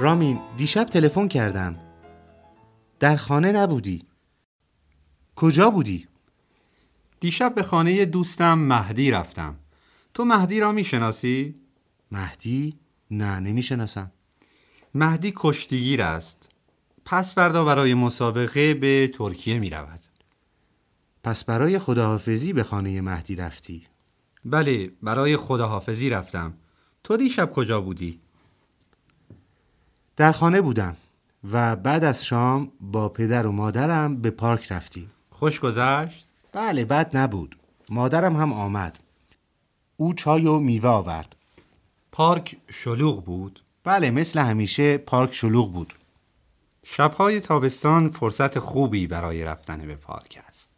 رامین دیشب تلفن کردم در خانه نبودی کجا بودی؟ دیشب به خانه دوستم مهدی رفتم تو مهدی را می‌شناسی؟ مهدی؟ نه نمی‌شناسم مهدی کشتیگیر است پس فردا برای مسابقه به ترکیه می رود پس برای خداحافظی به خانه مهدی رفتی بله برای خداحافظی رفتم تو دیشب کجا بودی؟ در خانه بودم و بعد از شام با پدر و مادرم به پارک رفتیم. خوش گذشت؟ بله بد نبود. مادرم هم آمد. او چای و میوه آورد. پارک شلوغ بود؟ بله مثل همیشه پارک شلوغ بود. شبهای تابستان فرصت خوبی برای رفتن به پارک است.